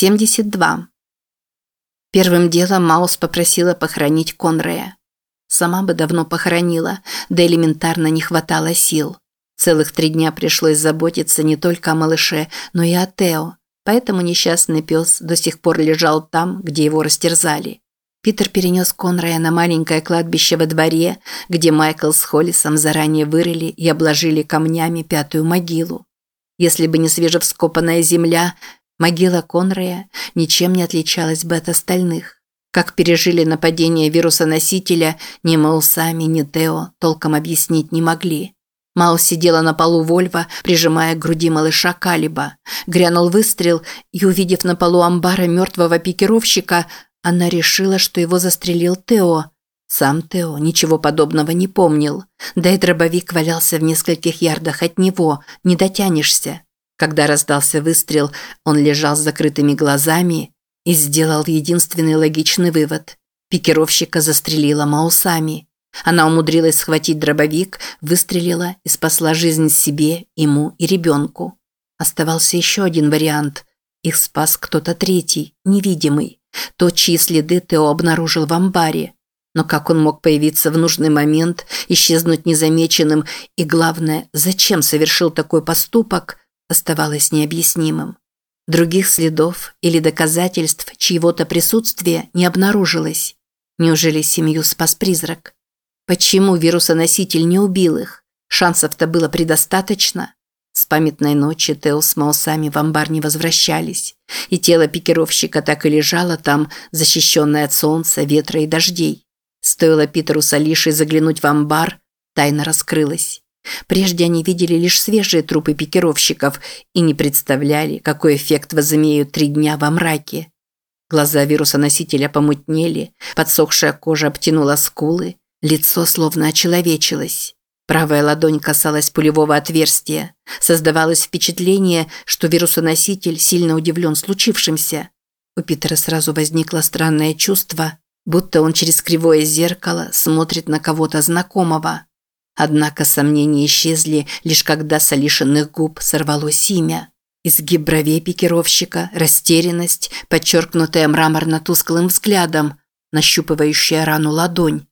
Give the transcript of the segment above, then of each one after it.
72. Первым делом Маус попросила похоронить Конрея. Сама бы давно похоронила, да элементарно не хватало сил. Целых три дня пришлось заботиться не только о малыше, но и о Тео, поэтому несчастный пес до сих пор лежал там, где его растерзали. Питер перенес Конрая на маленькое кладбище во дворе, где Майкл с Холлисом заранее вырыли и обложили камнями пятую могилу. Если бы не свежевскопанная земля, могила Конрая ничем не отличалась бы от остальных. Как пережили нападение вируса-носителя, ни Маусами, ни Тео толком объяснить не могли. Маус сидела на полу Вольва, прижимая к груди малыша Калиба. Грянул выстрел, и, увидев на полу амбара мертвого пикировщика, она решила, что его застрелил Тео. Сам Тео ничего подобного не помнил. Да и дробовик валялся в нескольких ярдах от него, не дотянешься. Когда раздался выстрел, он лежал с закрытыми глазами и сделал единственный логичный вывод. Пикировщика застрелила Маусами. Она умудрилась схватить дробовик, выстрелила и спасла жизнь себе, ему и ребенку. Оставался еще один вариант. Их спас кто-то третий, невидимый. Тот, чьи следы Тео обнаружил в амбаре. Но как он мог появиться в нужный момент, исчезнуть незамеченным и, главное, зачем совершил такой поступок, оставалось необъяснимым. Других следов или доказательств чьего-то присутствия не обнаружилось. Неужели семью спас призрак? Почему вирусоноситель не убил их? Шансов-то было предостаточно. С памятной ночи Тео с Маусами в амбар не возвращались, и тело пикировщика так и лежало там, защищенное от солнца, ветра и дождей. Стоило Питеру с Алишей заглянуть в амбар, тайна раскрылась. Прежде они видели лишь свежие трупы пикировщиков и не представляли, какой эффект возымеют три дня во мраке. Глаза вирусоносителя помутнели, подсохшая кожа обтянула скулы, лицо словно очеловечилось. Правая ладонь касалась пулевого отверстия. Создавалось впечатление, что вирусоноситель сильно удивлен случившимся. У Питера сразу возникло странное чувство, будто он через кривое зеркало смотрит на кого-то знакомого. Однако сомнения исчезли, лишь когда с Алишиных губ сорвалось имя. Изгиб бровей пикировщика, растерянность, подчеркнутая мраморно-тусклым взглядом, нащупывающая рану ладонь.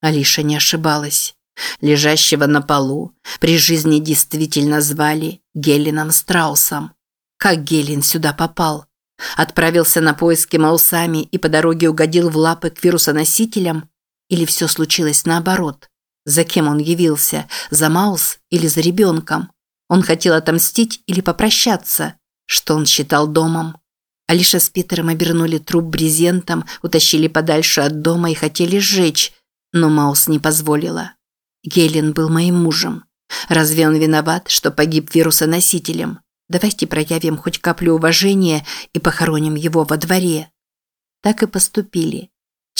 Алиша не ошибалась лежащего на полу, при жизни действительно звали Гелином Страусом. Как Гелин сюда попал? Отправился на поиски Маусами и по дороге угодил в лапы к вирусоносителям? Или все случилось наоборот? За кем он явился? За Маус или за ребенком? Он хотел отомстить или попрощаться? Что он считал домом? Алиша с Питером обернули труп брезентом, утащили подальше от дома и хотели сжечь, но Маус не позволила. Гелен был моим мужем. Разве он виноват, что погиб вирусоносителем? Давайте проявим хоть каплю уважения и похороним его во дворе. Так и поступили.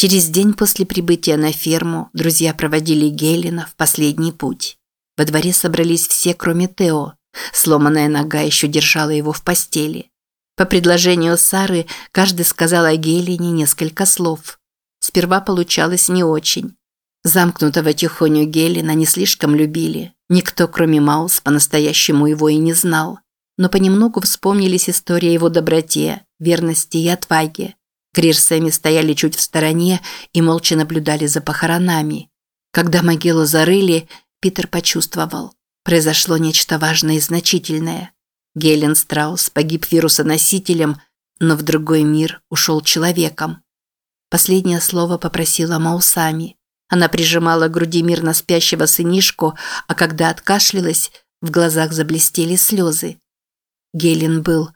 Через день после прибытия на ферму друзья проводили Гелена в последний путь. Во дворе собрались все, кроме Тео. Сломанная нога еще держала его в постели. По предложению Сары каждый сказал о Гелене несколько слов. Сперва получалось не очень. Замкнутого тихоню Гелена не слишком любили. Никто, кроме Маус, по-настоящему его и не знал. Но понемногу вспомнились истории его доброте, верности и отваге. Крир стояли чуть в стороне и молча наблюдали за похоронами. Когда могилу зарыли, Питер почувствовал. Произошло нечто важное и значительное. Гелен Страус погиб вирусоносителем, но в другой мир ушел человеком. Последнее слово попросила Маусами – она прижимала к груди мирно спящего сынишку, а когда откашлялась, в глазах заблестели слезы. Гелен был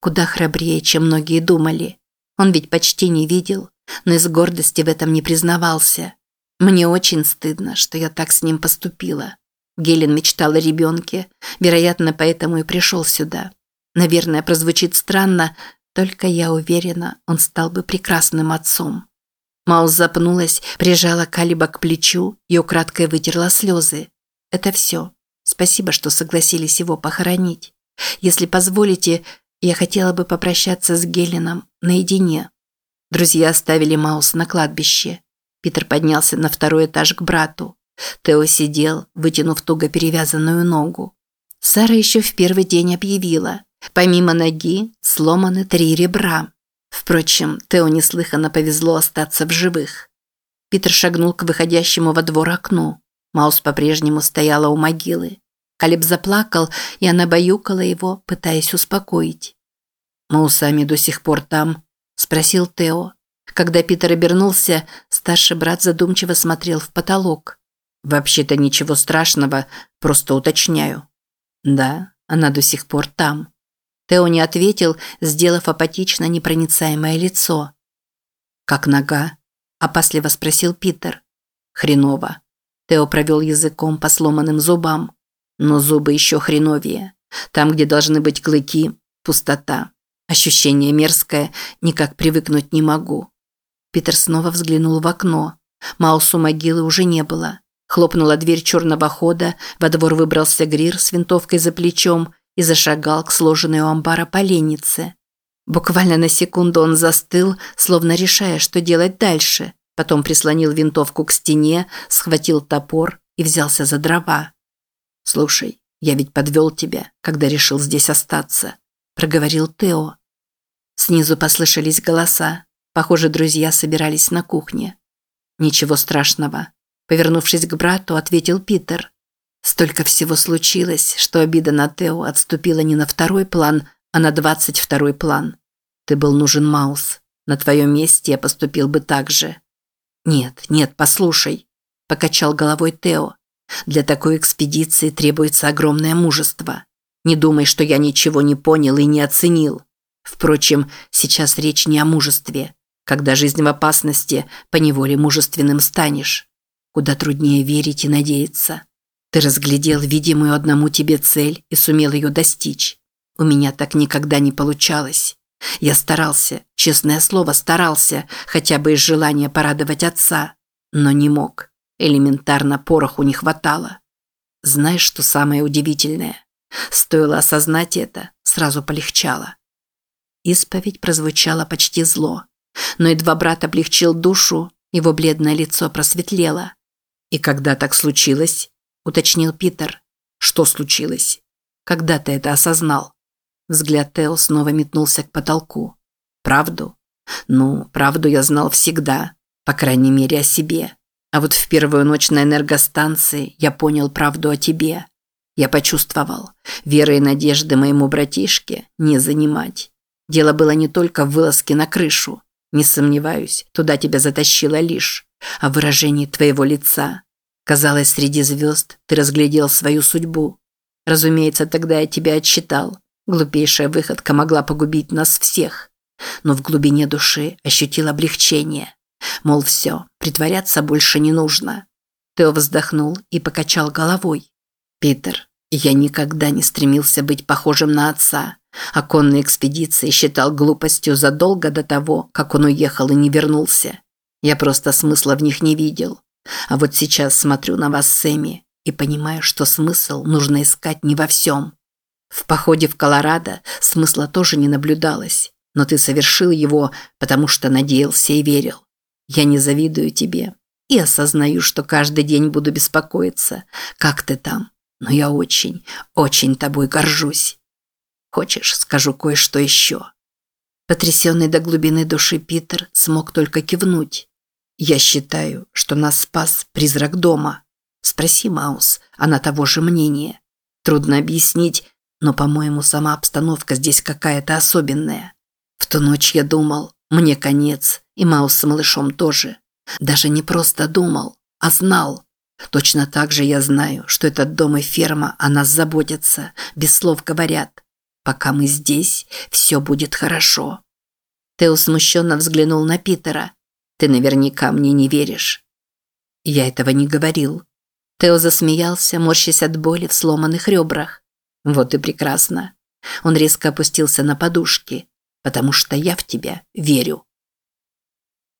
куда храбрее, чем многие думали. Он ведь почти не видел, но из гордости в этом не признавался. Мне очень стыдно, что я так с ним поступила. Гелен мечтал о ребенке, вероятно, поэтому и пришел сюда. Наверное, прозвучит странно, только я уверена, он стал бы прекрасным отцом. Маус запнулась, прижала Калиба к плечу и украдкой вытерла слезы. «Это все. Спасибо, что согласились его похоронить. Если позволите, я хотела бы попрощаться с Гелином наедине». Друзья оставили Маус на кладбище. Питер поднялся на второй этаж к брату. Тео сидел, вытянув туго перевязанную ногу. Сара еще в первый день объявила. Помимо ноги сломаны три ребра. Впрочем, Тео неслыханно повезло остаться в живых. Питер шагнул к выходящему во двор окну. Маус по-прежнему стояла у могилы. Калиб заплакал, и она баюкала его, пытаясь успокоить. «Мы усами до сих пор там?» – спросил Тео. Когда Питер обернулся, старший брат задумчиво смотрел в потолок. «Вообще-то ничего страшного, просто уточняю». «Да, она до сих пор там». Тео не ответил, сделав апатично непроницаемое лицо. «Как нога?» – опасливо спросил Питер. «Хреново». Тео провел языком по сломанным зубам. Но зубы еще хреновее. Там, где должны быть клыки – пустота. Ощущение мерзкое, никак привыкнуть не могу. Питер снова взглянул в окно. Маусу могилы уже не было. Хлопнула дверь черного хода, во двор выбрался Грир с винтовкой за плечом и зашагал к сложенной у амбара поленнице. Буквально на секунду он застыл, словно решая, что делать дальше. Потом прислонил винтовку к стене, схватил топор и взялся за дрова. «Слушай, я ведь подвел тебя, когда решил здесь остаться», – проговорил Тео. Снизу послышались голоса. Похоже, друзья собирались на кухне. «Ничего страшного», – повернувшись к брату, ответил Питер. Столько всего случилось, что обида на Тео отступила не на второй план, а на двадцать второй план. Ты был нужен Маус. На твоем месте я поступил бы так же. Нет, нет, послушай, покачал головой Тео. Для такой экспедиции требуется огромное мужество. Не думай, что я ничего не понял и не оценил. Впрочем, сейчас речь не о мужестве. Когда жизнь в опасности, поневоле мужественным станешь. Куда труднее верить и надеяться. Ты разглядел видимую одному тебе цель и сумел ее достичь. У меня так никогда не получалось. Я старался, честное слово, старался, хотя бы из желания порадовать отца, но не мог. Элементарно пороху не хватало. Знаешь, что самое удивительное? Стоило осознать это, сразу полегчало. Исповедь прозвучала почти зло. Но едва брат облегчил душу, его бледное лицо просветлело. «И когда так случилось?» – уточнил Питер. «Что случилось? Когда ты это осознал?» Взгляд Тео снова метнулся к потолку. «Правду? Ну, правду я знал всегда, по крайней мере о себе. А вот в первую ночь на энергостанции я понял правду о тебе. Я почувствовал, веры и надежды моему братишке не занимать. Дело было не только в вылазке на крышу. Не сомневаюсь, туда тебя затащило лишь, а в выражении твоего лица. Казалось, среди звезд ты разглядел свою судьбу. Разумеется, тогда я тебя отчитал. Глупейшая выходка могла погубить нас всех. Но в глубине души ощутил облегчение. Мол, все, притворяться больше не нужно. Тео вздохнул и покачал головой. «Питер, я никогда не стремился быть похожим на отца. Оконные экспедиции считал глупостью задолго до того, как он уехал и не вернулся. Я просто смысла в них не видел. А вот сейчас смотрю на вас с Эми и понимаю, что смысл нужно искать не во всем. В походе в Колорадо смысла тоже не наблюдалось, но ты совершил его, потому что надеялся и верил. Я не завидую тебе и осознаю, что каждый день буду беспокоиться, как ты там. Но я очень, очень тобой горжусь. Хочешь, скажу кое-что еще?» Потрясенный до глубины души Питер смог только кивнуть. «Я считаю, что нас спас призрак дома. Спроси Маус, она того же мнения. Трудно объяснить, но, по-моему, сама обстановка здесь какая-то особенная. В ту ночь я думал, мне конец, и Маус с малышом тоже. Даже не просто думал, а знал. Точно так же я знаю, что этот дом и ферма о нас заботятся, без слов говорят. Пока мы здесь, все будет хорошо. Тео смущенно взглянул на Питера. Ты наверняка мне не веришь. Я этого не говорил. Тео засмеялся, морщась от боли в сломанных ребрах. Вот и прекрасно. Он резко опустился на подушки, потому что я в тебя верю.